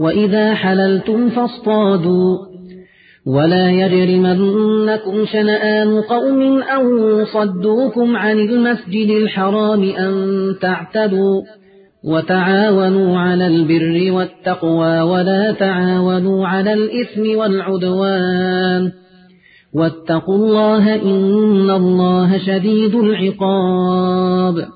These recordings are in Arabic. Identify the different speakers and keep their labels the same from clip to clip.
Speaker 1: وإذا حللتم فاصطادوا. ولا يجرمنكم شنآن قوم أو صدوكم عن المسجد الحرام أن تعتدوا وتعاونوا على البر والتقوى ولا تعاونوا على الإثم والعدوان واتقوا الله إن الله شديد العقاب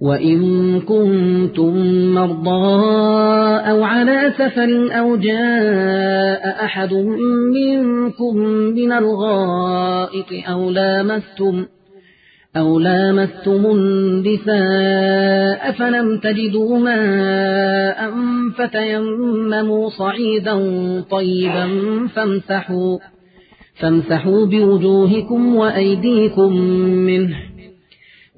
Speaker 1: وإن كنتم مرضى أو على سفر أو جاء أحد منكم من الغائط أو لامستم أو لامستم النساء فلم تجدوا ماء فتيمموا صعيدا طيبا فامسحوا فامسحوا بوجوهكم وأيديكم منه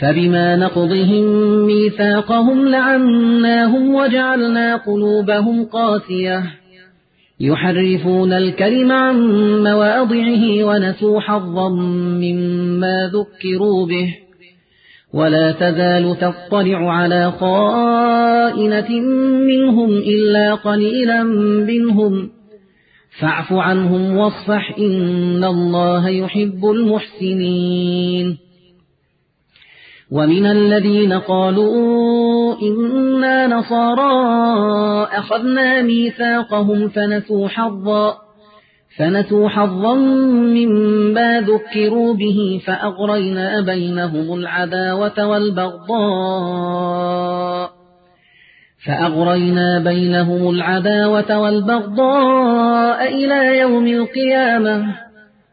Speaker 1: فبما نقضهم ميثاقهم لعناهم وجعلنا قلوبهم قاسية. يحرفون الكلم عن مواضعه ونسوا حظا مما ذكروا به. ولا تزال تطلع على خائنة منهم إلا قليلا منهم. فاعف عنهم واصفح إن الله يحب المحسنين. ومن الذين قالوا إنا نصارى أخذنا ميثاقهم فنسوا حظا فنسوا حظا مما ذكروا به فأغرينا بينهم العداوة والبغضاء فأغرينا بينهم العداوة والبغضاء إلى يوم القيامة.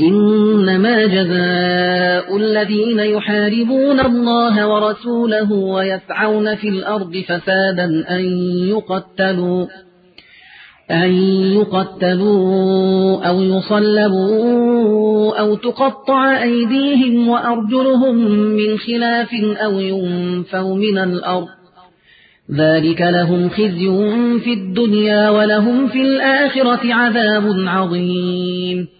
Speaker 1: إنما جزاء الذين يحاربون الله ورسوله ويسعون في الأرض فسادا أن يقتلوا أن يقتلوا أو يصلبوا أو تقطع أيديهم وأرجلهم من خلاف أو ينفوا من الأرض ذلك لهم خزي في الدنيا ولهم في الآخرة عذاب عظيم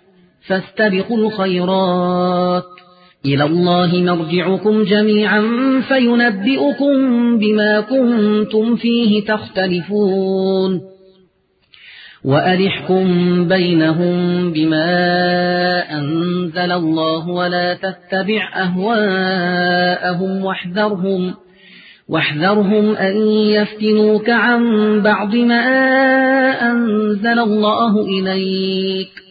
Speaker 1: فاستبقوا الخيرات. إلى الله مرجعكم جميعا فينبئكم بما كنتم فيه تختلفون. وأرحكم بينهم بما أنزل الله ولا تتبع أهواءهم واحذرهم واحذرهم أن يفتنوك عن بعض ما أنزل الله إليك.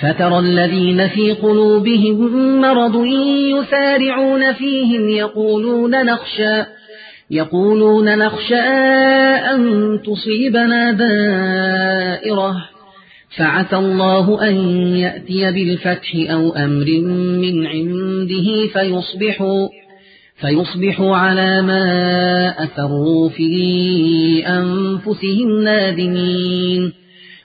Speaker 1: فترى الذين في قلوبهم مرض يسارعون فيهم يقولون نخشى يقولون نخشى أن تصيبنا دائرة فعسى الله أن يأتي بالفتح أو أمر من عنده فيصبحوا فيصبحوا على ما أثروا في أنفسهم نادمين.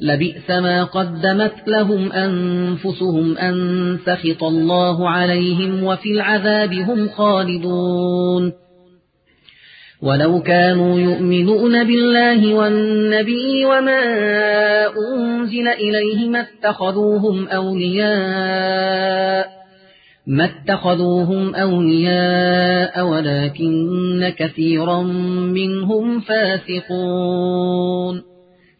Speaker 1: لبئس ما قدمت لهم أنفسهم أن سخط الله عليهم وفي العذاب هم خالدون. ولو كانوا يؤمنون بالله والنبي وما أنزل إليه ما اتخذوهم أولياء ما اتخذوهم أولياء ولكن كثيرا منهم فاسقون.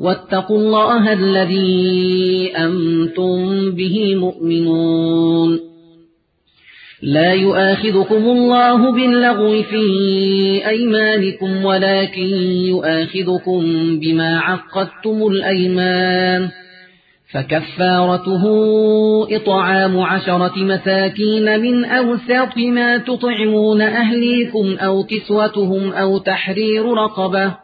Speaker 1: واتقوا الله الذي أنتم به مؤمنون. لا يؤاخذكم الله باللغو في أيمانكم ولكن يؤاخذكم بما عقدتم الأيمان. فكفارته إطعام عشرة مساكين من أوسط ما تطعمون أهليكم أو كسوتهم أو تحرير رقبة.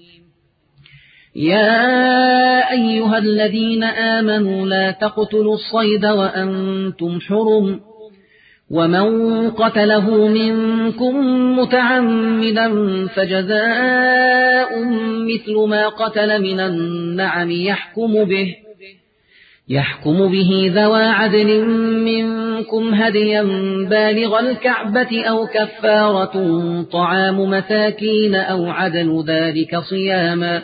Speaker 1: يا أيها الذين آمنوا لا تقتلوا الصيد وأنتم حرم ومن قتله منكم متعمدا فجزاء مثل ما قتل من النعم يحكم به يحكم به ذوى عدل منكم هديا بالغ الكعبة أو كفارة طعام مساكين أو عدل ذلك صياما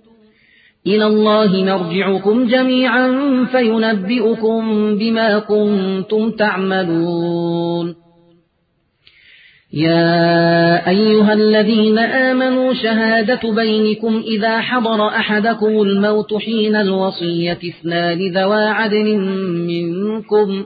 Speaker 1: إلى الله مرجعكم جميعا فينبئكم بما كنتم تعملون. يا أيها الذين آمنوا شهادة بينكم إذا حضر أحدكم الموت حين الوصية اثنان ذوى عدل منكم.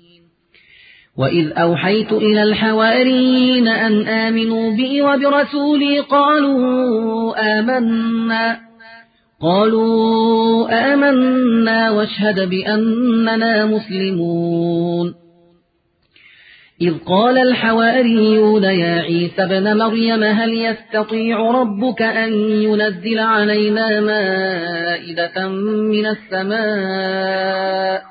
Speaker 1: وإذ أوحيت إلى الحواريين أن آمنوا بي وبرسولي قالوا آمنا قالوا آمنا واشهد بأننا مسلمون إذ قال الحواريون يا عيسى بن مريم هل يستطيع ربك أن ينزل علينا مائدة من السماء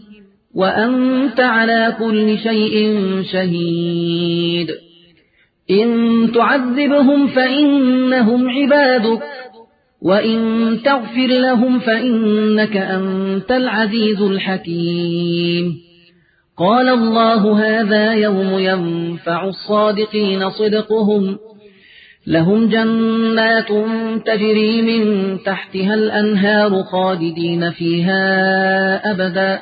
Speaker 1: وأنت على كل شيء شهيد. إن تعذبهم فإنهم عبادك وإن تغفر لهم فإنك أنت العزيز الحكيم. قال الله هذا يوم ينفع الصادقين صدقهم. لهم جنات تجري من تحتها الأنهار خالدين فيها أبدا.